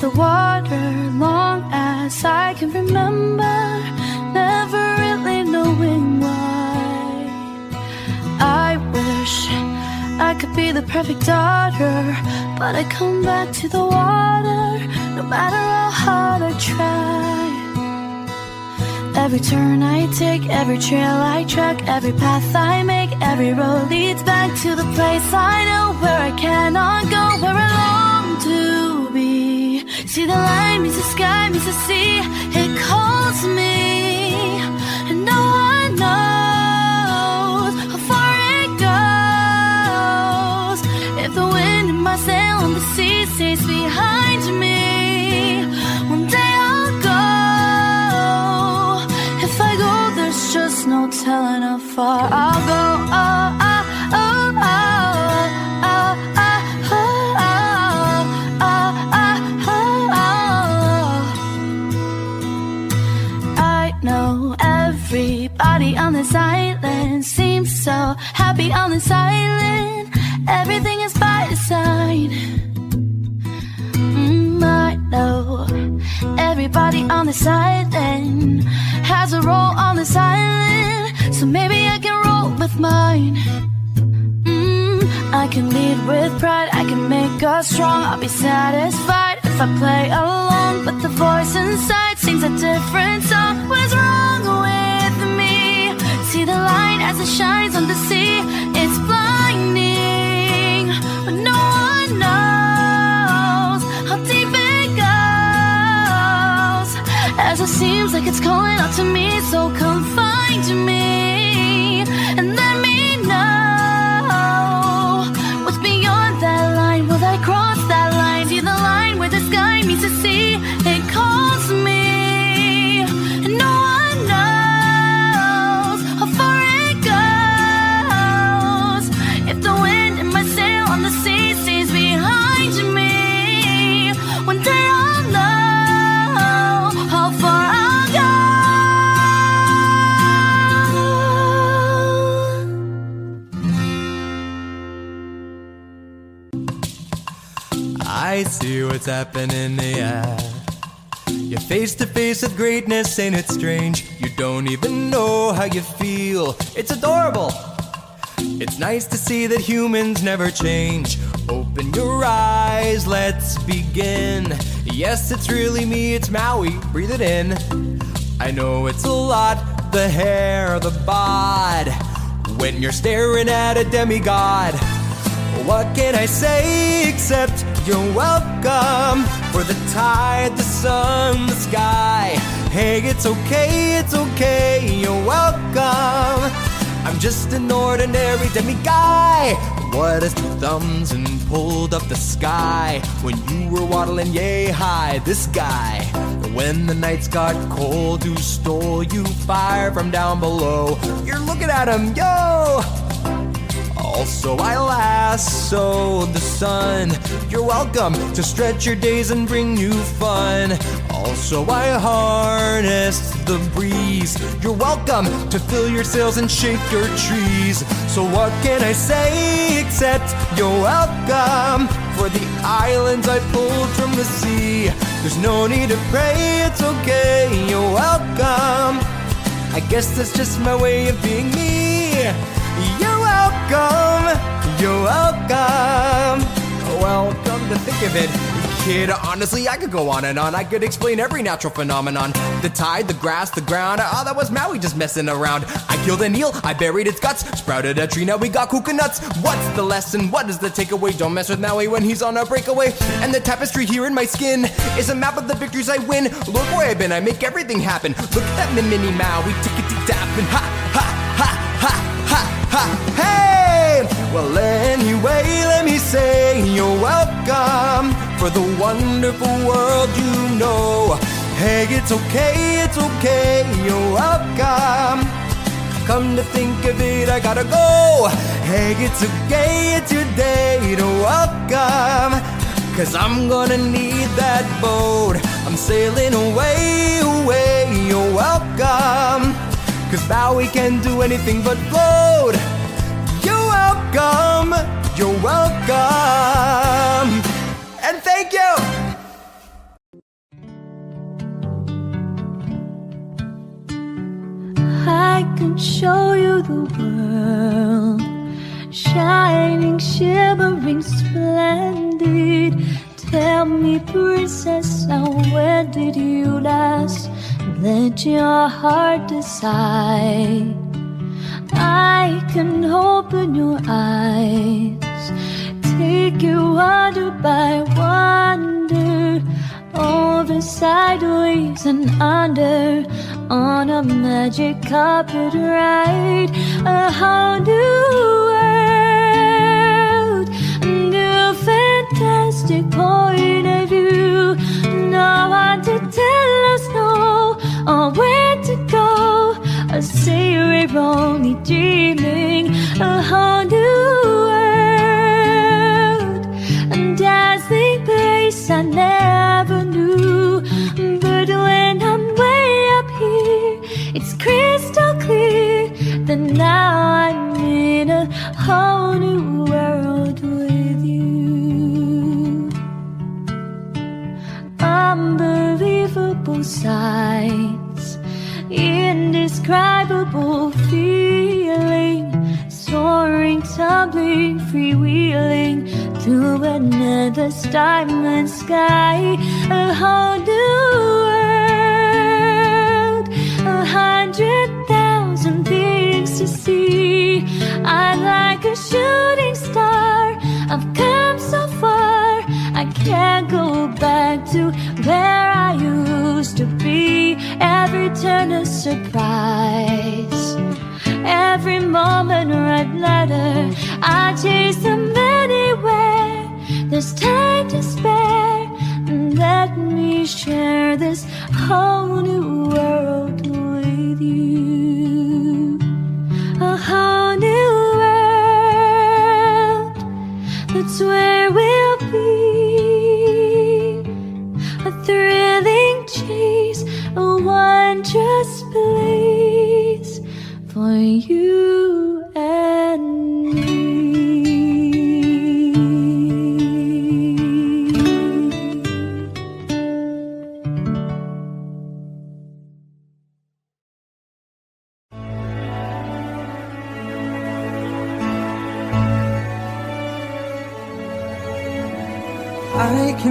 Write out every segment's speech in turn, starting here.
the water long as I can remember, never really knowing why. I wish I could be the perfect daughter, but I come back to the water no matter how hard I try. Every turn I take, every trail I track, every path I make, every road leads back to the place I know sky, meets the sea, it calls me, and no one knows how far it goes. If the wind in my sail on the sea stays behind me, one day I'll go. If I go, there's just no telling how far I'll go. On this island. Everything is by design. Mm, I know everybody on this island has a role on this island. So maybe I can roll with mine. Mm, I can lead with pride, I can make us strong. I'll be satisfied if I play along. But the voice inside sings a different it shines on the sea. It's blinding, but no one knows how deep it goes. As it seems like it's calling out to me, so come find me in the air. You're face to face with greatness, ain't it strange? You don't even know how you feel. It's adorable. It's nice to see that humans never change. Open your eyes, let's begin. Yes, it's really me, it's Maui. Breathe it in. I know it's a lot the hair, the bod. When you're staring at a demigod. What can I say except you're welcome for the tide, the sun, the sky? Hey, it's okay, it's okay, you're welcome. I'm just an ordinary demi guy. What has two thumbs and pulled up the sky when you were waddling yay high? This guy. When the nights got cold, who stole you fire from down below? You're looking at him, yo! Also, I lassoed the sun. You're welcome to stretch your days and bring you fun. Also, I harnessed the breeze. You're welcome to fill your sails and shake your trees. So, what can I say except you're welcome for the islands I pulled from the sea? There's no need to pray, it's okay, you're welcome. I guess that's just my way of being me. You're welcome. You're welcome. Well, come to think of it, kid, honestly, I could go on and on. I could explain every natural phenomenon the tide, the grass, the ground. Oh, that was Maui just messing around. I killed an eel, I buried its guts, sprouted a tree, now we got coconuts. What's the lesson? What is the takeaway? Don't mess with Maui when he's on a breakaway. And the tapestry here in my skin is a map of the victories I win. Look where I've been, I make everything happen. Look at that mini Maui, tickety tap, and ha, ha, ha, ha, hey! Well, anyway, let me say you're welcome for the wonderful world you know. Hey, it's okay, it's okay, you're welcome. Come to think of it, I gotta go. Hey, it's okay, it's your day to welcome. Cause I'm gonna need that boat. I'm sailing away, away, you're welcome. Cause Maui can't do anything but float. You're welcome, you're welcome. And thank you. I can show you the world, shining, shimmering, splendid. Tell me, princess, now where did you last? Let your heart decide. I can open your eyes, take you wonder by wonder, over, sideways, and under, on a magic carpet ride, a whole new world, a new fantastic point of view. No one to tell or where to go. I say we're only dreaming a whole new world, a dazzling place I never knew. But when I'm way up here, it's crystal clear that now I'm in a whole new world with you unbelievable sights, indescribable feeling, soaring, tumbling, freewheeling through another diamond sky, a whole new world, a hundred thousand things to see. I'm like a shooting star. I've come so far, I can't go back to where I used to be every turn a surprise. Every moment, red letter. I chase them anywhere. There's time to spare. and Let me share this whole new world with you.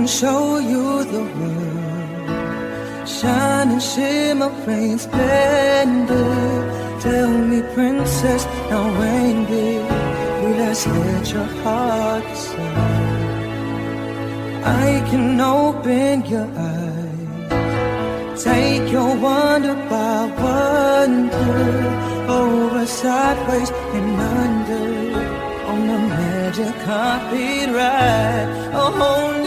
show you the world. Shine and shimmer, rain splendor. Tell me, princess, now ain't did Will I let your heart decide? I can open your eyes, take your wonder by wonder, over sideways and under on the magic carpet ride. Oh,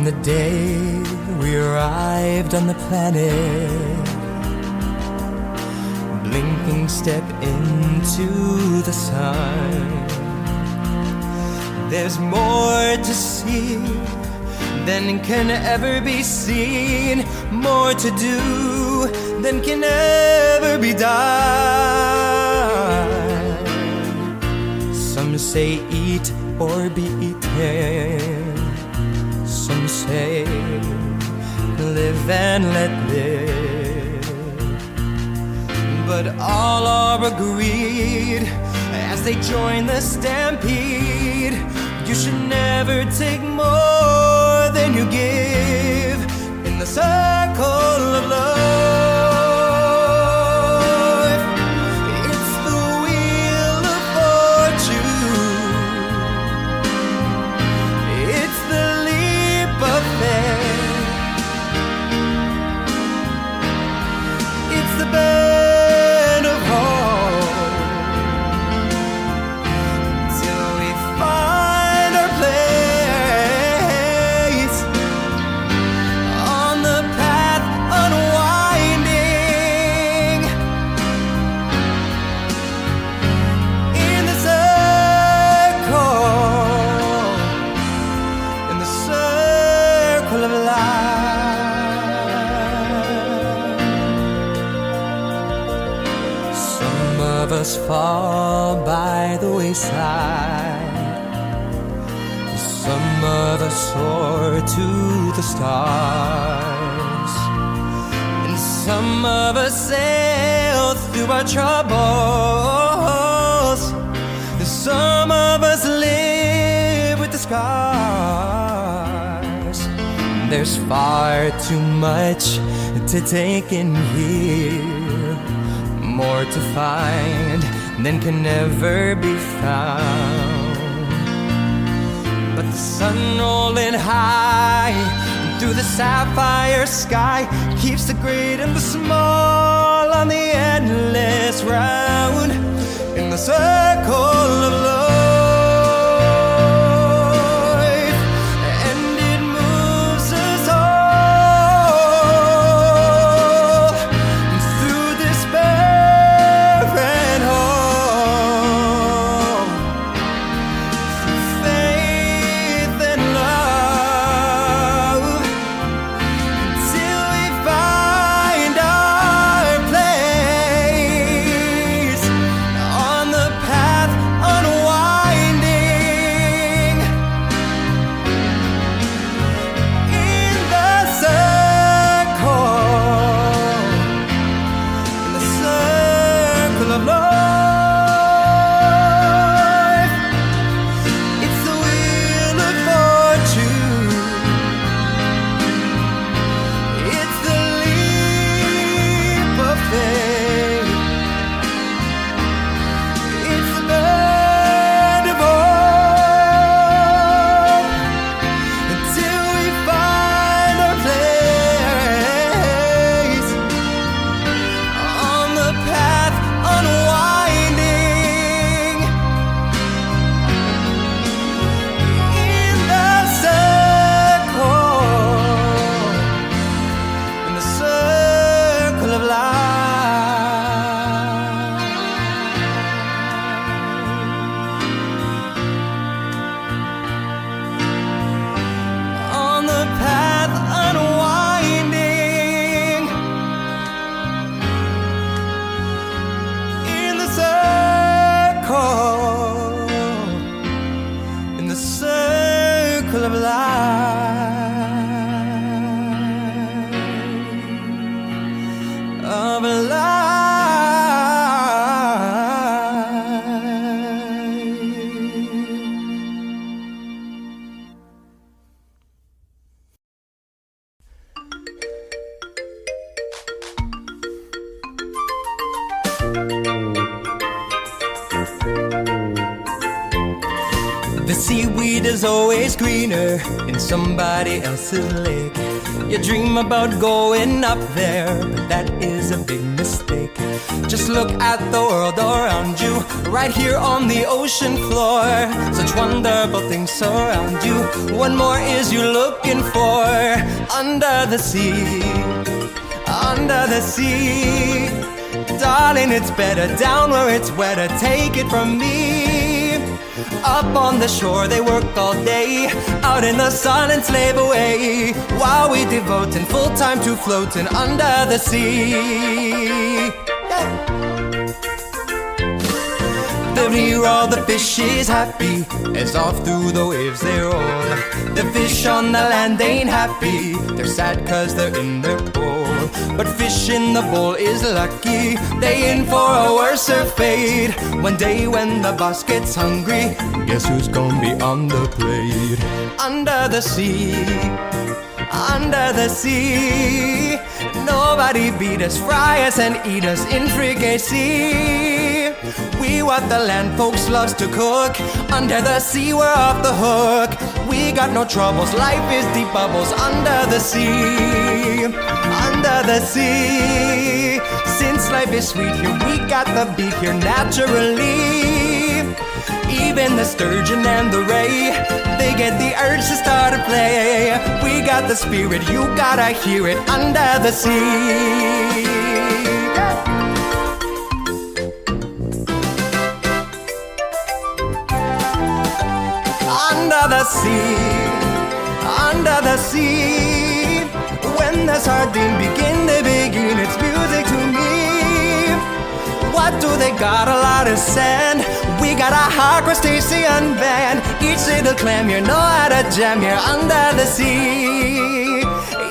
on the day we arrived on the planet. Blinking step into the sun. There's more to see than can ever be seen, more to do than can ever be done. Some say eat or be eaten say live and let live. But all are agreed as they join the stampede. You should never take more than you give in the circle of life. Wayside. Some of us soar to the stars. And some of us sail through our troubles. Some of us live with the scars. There's far too much to take in here, more to find than can ever be found. But the sun rolling high through the sapphire sky keeps the great and the small on the endless round in the circle of life. Else's lake. You dream about going up there, but that is a big mistake. Just look at the world around you, right here on the ocean floor. Such wonderful things surround you. What more is you looking for under the sea? Under the sea. Darling, it's better down where it's wetter. Take it from me. Up on the shore they work all day, out in the sun and slave away, while we devoting full time to floating under the sea. Down here all the fish is happy As off through the waves they roll The fish on the land ain't happy They're sad cause they're in their But fish in the bowl is lucky. They in for a worser fate. One day when the boss gets hungry Guess who's gonna be on the plate? Under the sea. Under the sea. Nobody beat us, fry us and eat us in fricassee. We what the land folks loves to cook. Under the sea, we're off the hook. We got no troubles. Life is deep bubbles under the sea. Under the sea. Since life is sweet here, we got the beat here naturally. Even the sturgeon and the ray, they get the urge to start a play. We got the spirit, you gotta hear it under the sea. under the sea, under the sea. When the sardine begin, they beguine. It's music to me. What do they got? A lot of sand. We got a high crustacean band. Each little clam, you know how to jam here under the sea.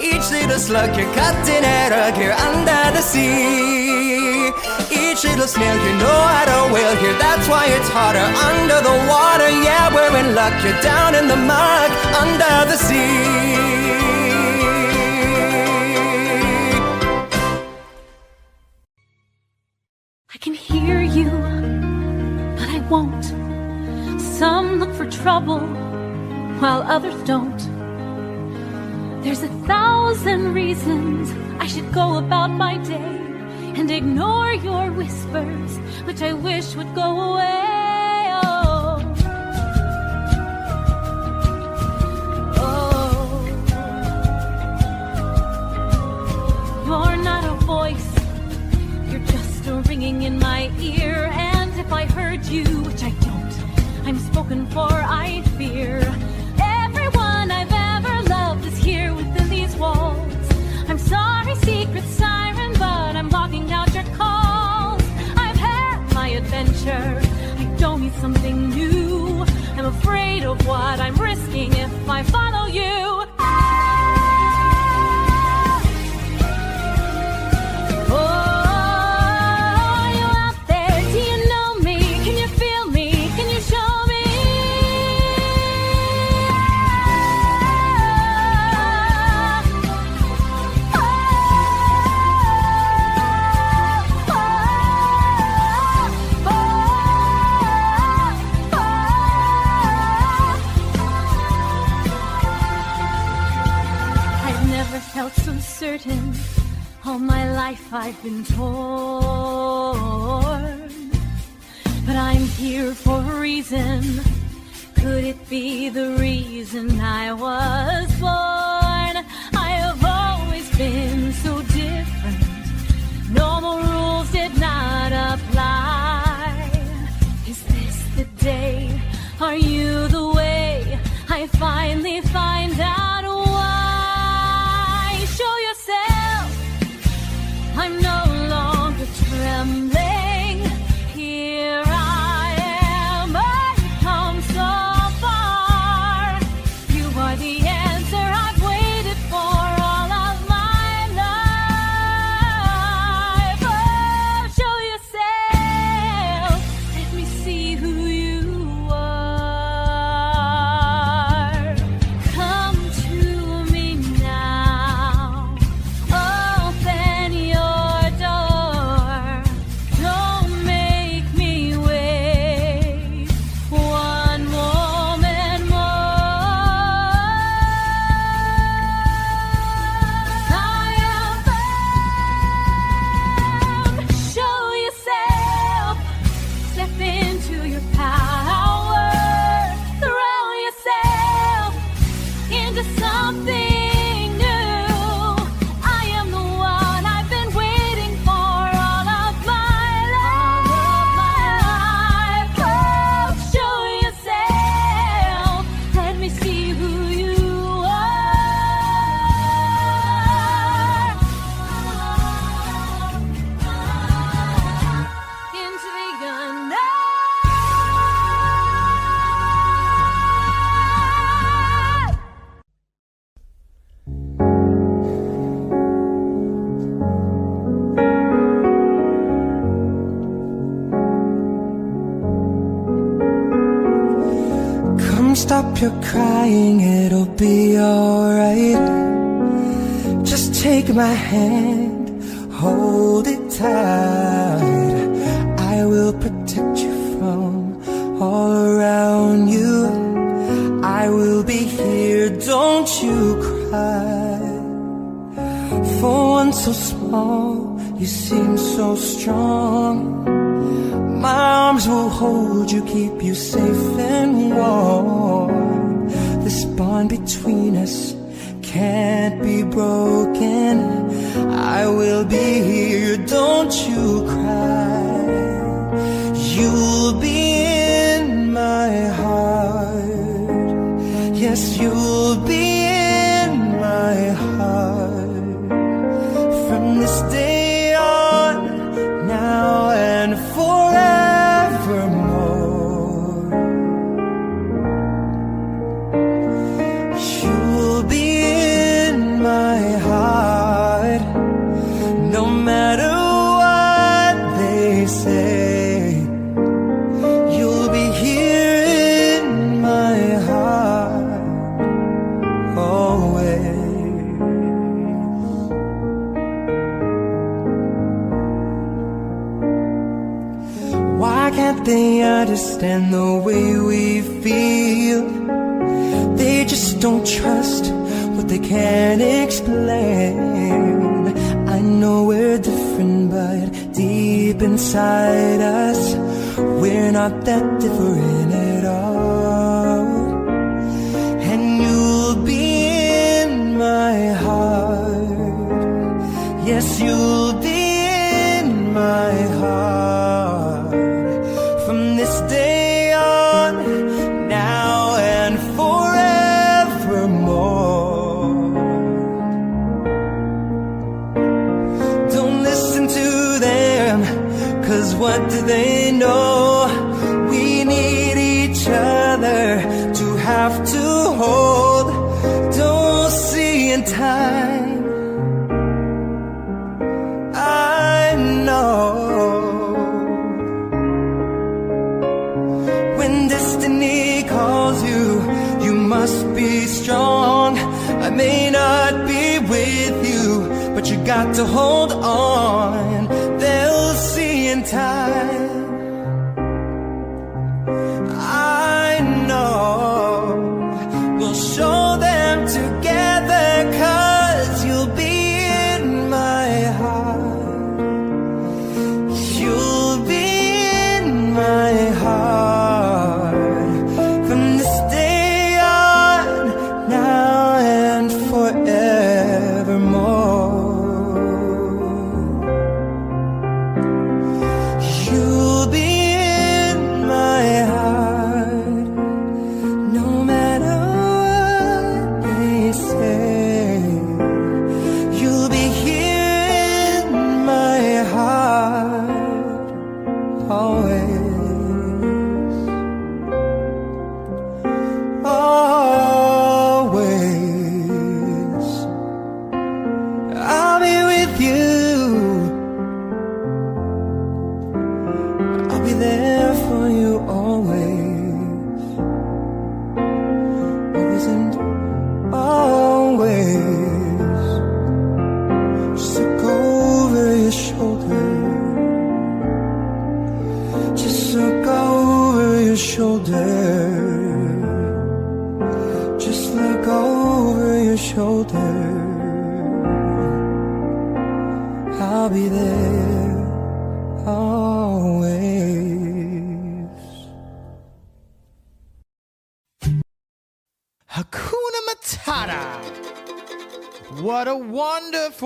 Each little slug, you're cutting at a here under the sea. Little snail, you know how to wail here. That's why it's hotter under the water. Yeah, we're in luck. You're down in the mud under the sea. I can hear you, but I won't. Some look for trouble while others don't. There's a thousand reasons I should go about my day and ignore your whispers, which I wish would go away. Oh. Oh. You're not a voice, you're just a ringing in my ear. And if I heard you, which I don't, I'm spoken for, I fear. Everyone I've ever loved is here within these walls. I'm sorry, secret out your calls. I've had my adventure. I don't need something new. I'm afraid of what I'm risking if I follow you. Life I've been torn. But I'm here for a reason. Could it be the reason I was born? I have always been so different. Normal rules did not apply. Is this the day? Are you the way? I finally find out Stop your crying, it'll be alright. Just take my hand. they understand the way we feel. They just don't trust what they can't explain. I know we're different, but deep inside us, we're not that different at all. they know we need each other to have to hold. Don't see in time. I know when destiny calls you, you must be strong. I may not be with you, but you got to hold.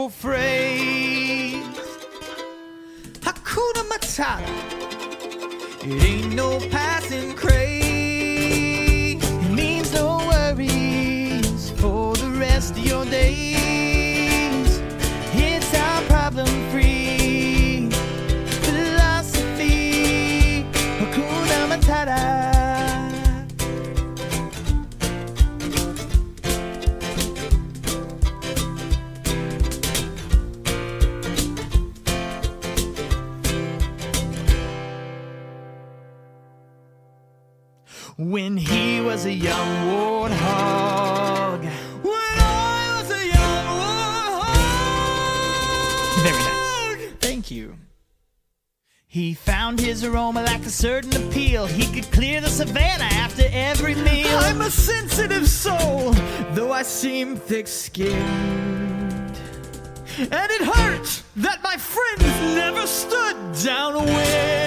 simple phrase Hakuna Matata. It ain't no passing craze. It means no worries for the rest of your days. When he was a young warthog. When I was a young warthog. Very nice. Thank you. He found his aroma like a certain appeal. He could clear the savannah after every meal. I'm a sensitive soul, though I seem thick skinned. And it hurt that my friends never stood downwind.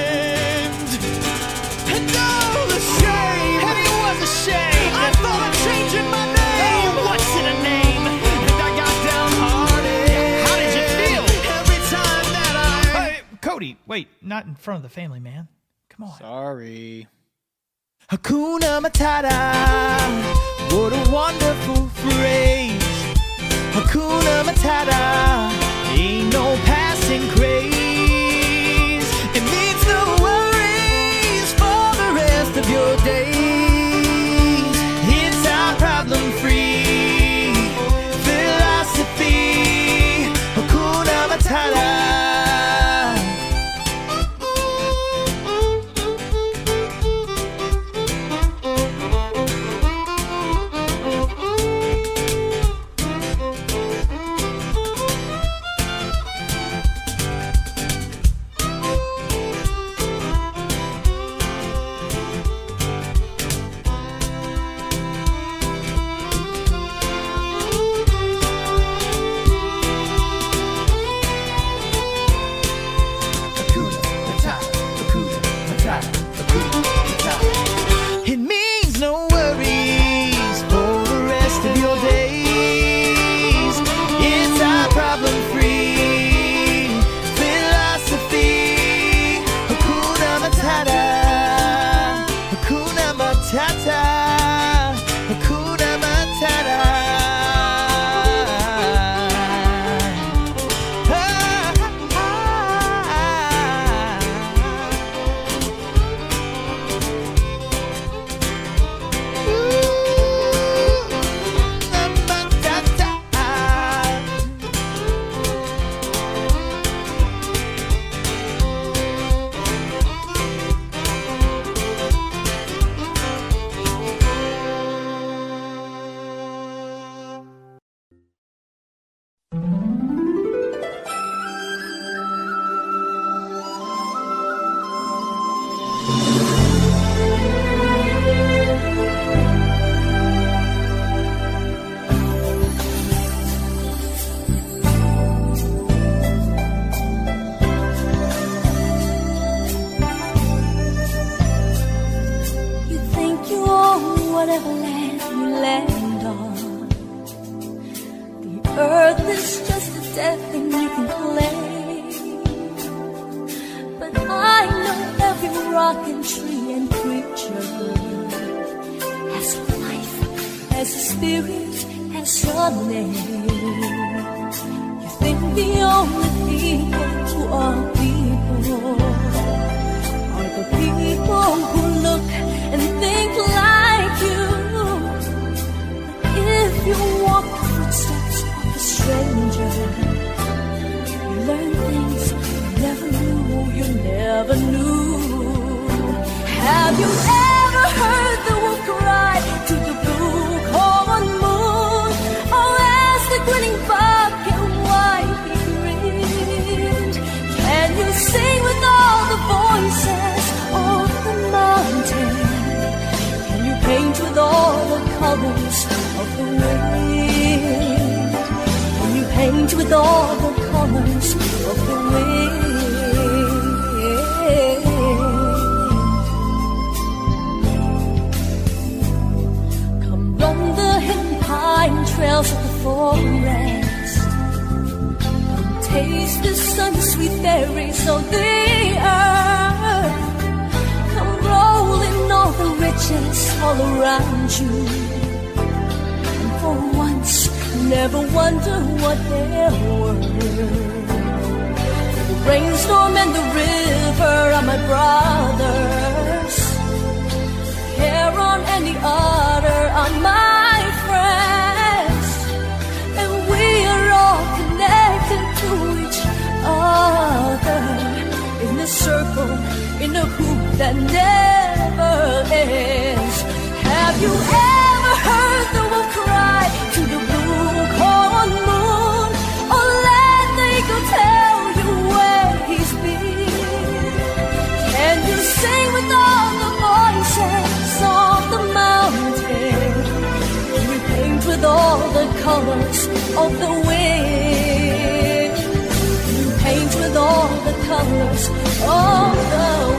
Shame! I thought of changing my name! Oh, what's in a name? And I got downhearted. How did you feel? Every time that I. Cody, wait, not in front of the family, man. Come on. Sorry. Hakuna Matata, what a wonderful phrase. Hakuna Matata, ain't no passing craze. It means no worries for the rest of your days. Colors of the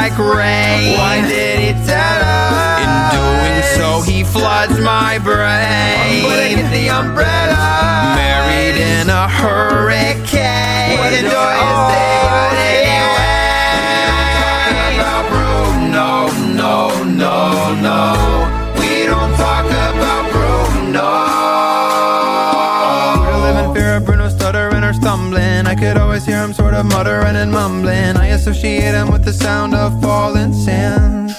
like rain. Why did he tell us? In doing so, he floods my brain. I'm get the umbrella. Married in a hurricane. What Enjoy his day, of muttering and mumbling. I associate him with the sound of falling sand.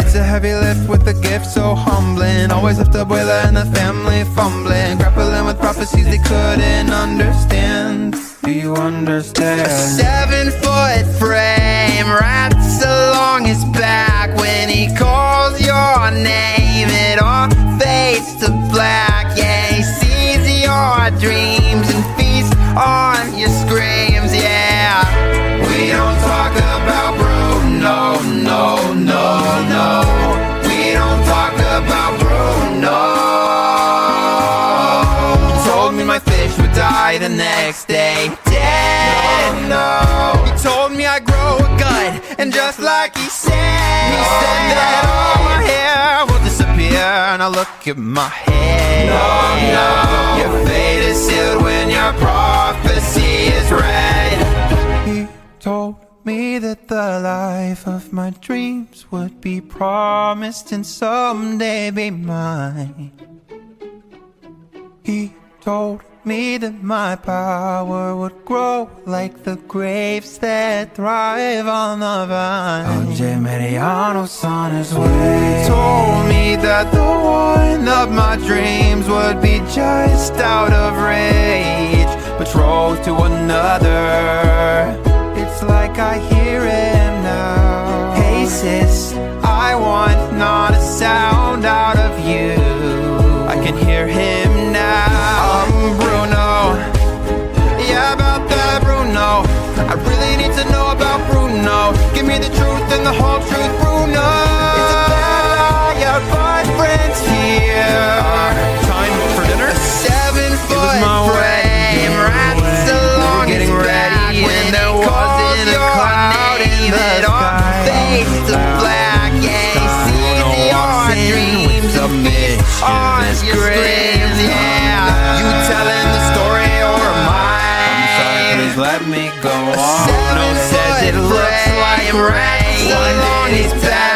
It's a heavy lift with a gift so humbling. Always left abuela and the family fumbling. Grappling with prophecies they couldn't understand. Do you understand? A seven foot frame wraps along his back when he calls your name. It all fades to black. Yeah, he sees your feasts on your screams. Yeah, we don't talk about Bruno, no, no, no. We don't talk about Bruno. He told me my fish would die the next day. Dead, no. He told me I grow a gut, and just like he said, he said that all my hair will disappear. And I look at my head. No, no. Your fate is sealed when your prophecy is read. He told me that the life of my dreams would be promised and someday be mine. He told me that my power would grow like the grapes that thrive on the vine. LJ Mariano's on his way. Told me that the one of my dreams would be just out of rage, betrothed to another. It's like I hear him now. Hey sis, I want not a sound out of you. I can hear him Bruno. Give me the truth and the whole truth, Bruno. It's a bad liar, but friends here. Time for dinner. A seven foot frame wraps along his back when there wasn't a cloud in the sky. Face to black, yeah, he sees your dreams and feasts on screams, yeah. You telling the story or am I? I'm sorry, please let me go on. Like rain. Along his back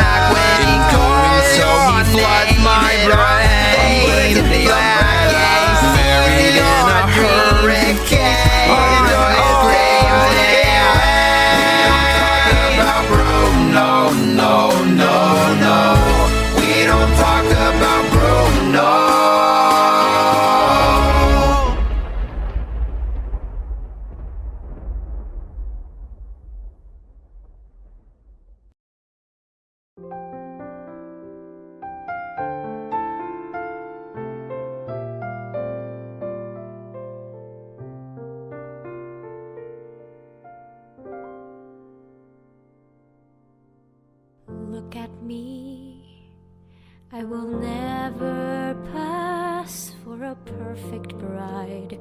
I will never pass for a perfect bride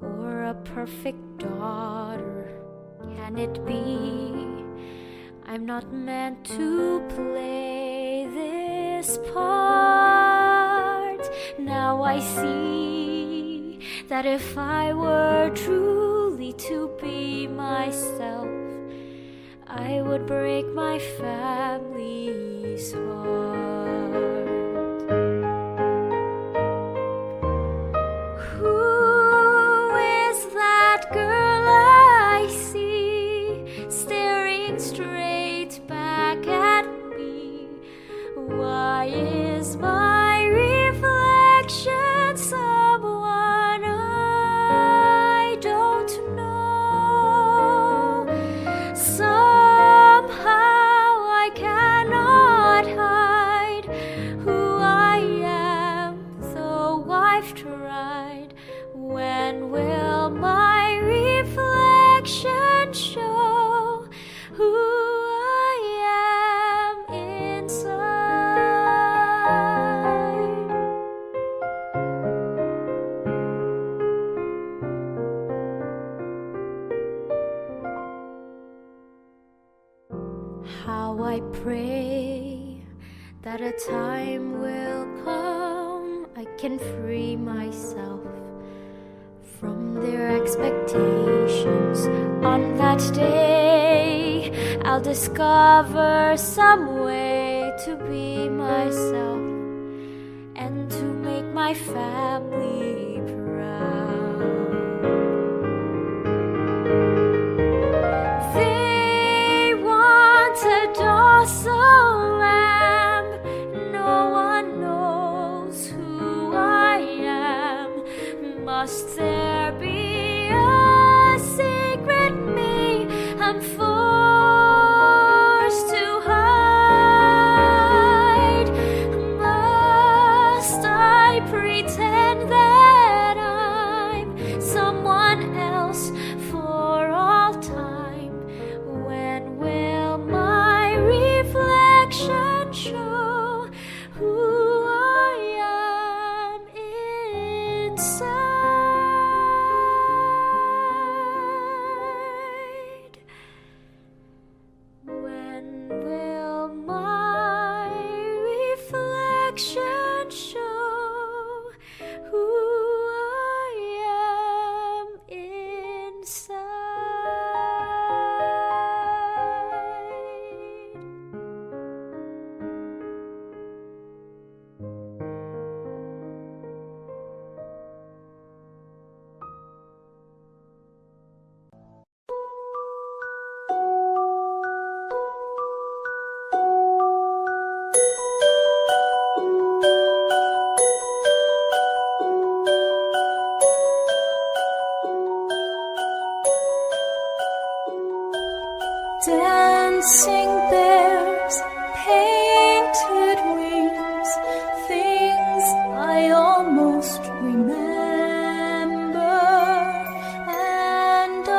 or a perfect daughter. Can it be? I'm not meant to play this part. Now I see that if I were truly to be myself, I would break my family's heart.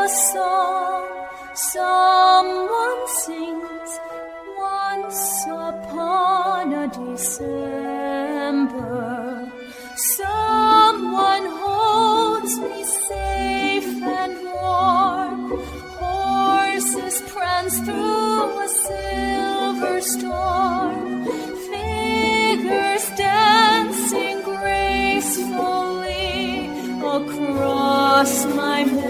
a song someone sings once upon a December. Someone holds me safe and warm. Horses prance through a silver storm. Figures dancing gracefully across my.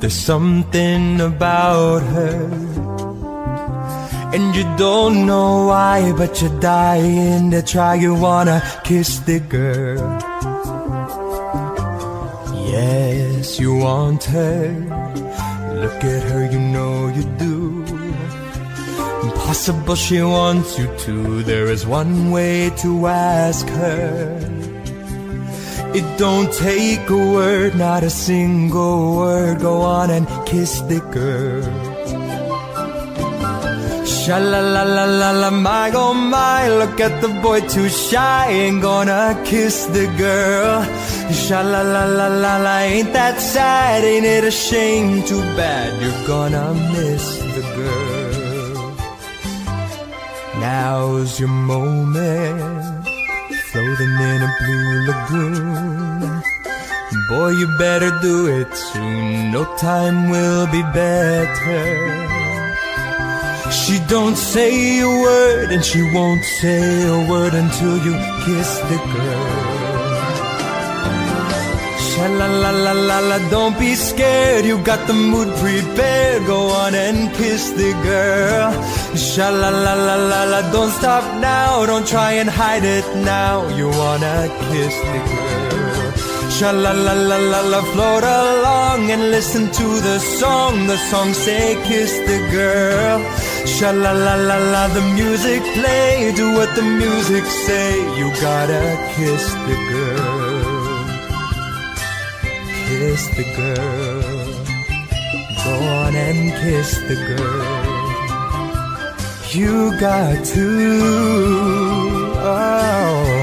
There's something about her. And you don't know why, but you're dying to try. You wanna kiss the girl. Yes, you want her. Look at her, you know you do. Impossible, she wants you to. There is one way to ask her. It don't take a word, not a single word. Go on and kiss the girl. Sha la la la la la, my oh my, look at the boy too shy, ain't gonna kiss the girl. Sha la la la la la, ain't that sad, ain't it a shame? Too bad you're gonna miss the girl. Now's your moment, floating in a blue lagoon. Boy, you better do it soon, no time will be better. She don't say a word and she won't say a word until you kiss the girl. Sha la la la la la, don't be scared, you got the mood prepared. Go on and kiss the girl. Sha la la la la la, don't stop now, don't try and hide it now. You wanna kiss the girl. Sha la la la la la, float along and listen to the song. The song say kiss the girl. Sha la la la la, the music play. Do what the music say. You gotta kiss the girl. Kiss the girl. Go on and kiss the girl. You got to. Oh.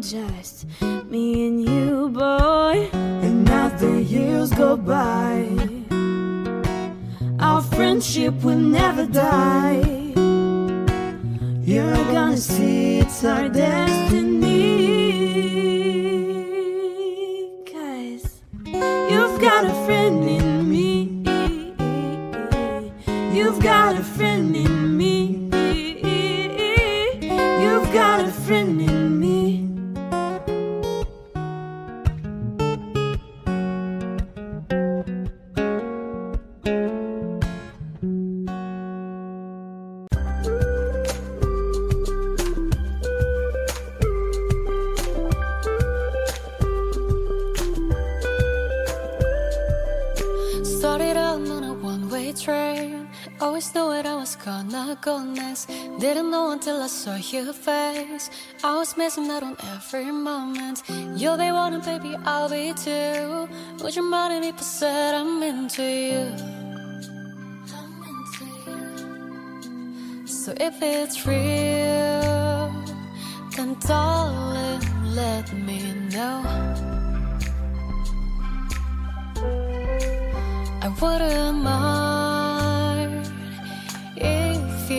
Just me and you, boy. And as the years go by, Our friendship will never die. you're gonna see it's our destiny. Cause you've got a friend in me. You've got Didn't know until I saw your face. I was missing out on every moment. You'll be one, and baby, I'll be two. Would you mind if I said I'm into you? I'm into you. So if it's real, then darling, let me know. I wouldn't mind if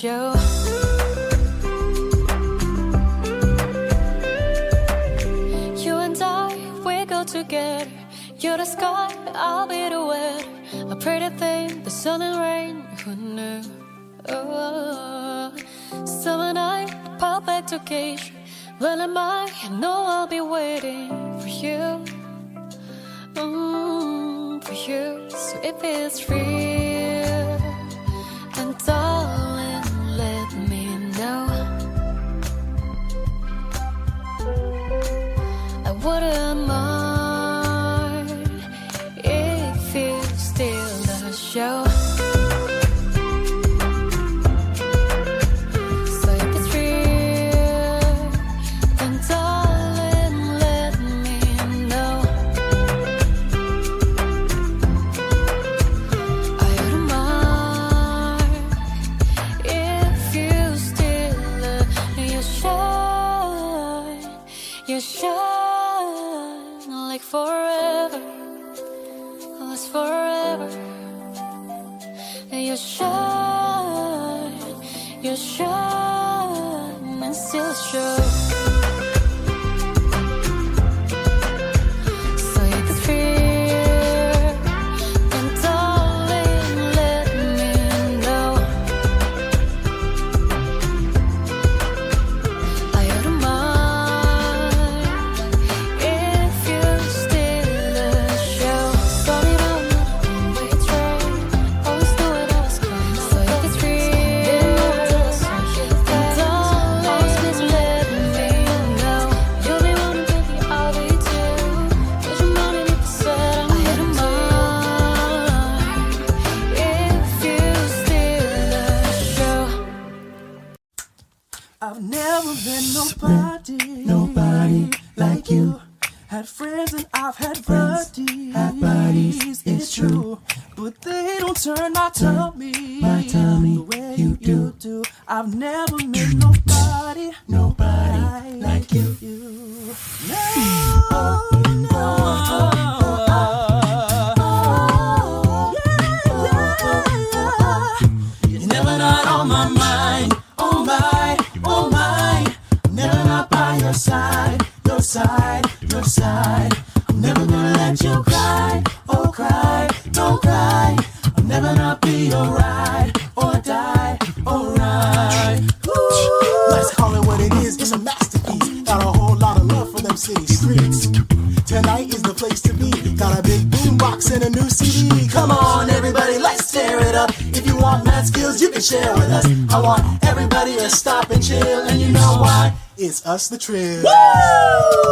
show. You and I, we go together. You're the sky, I'll be the weather. A pretty thing, the sun and rain. Who knew? Oh, summer night, perfect occasion. When am I? I know I'll be waiting for you. Mm, for you. So if it's free. what a mark. It feels still a show. us the trends. Woo!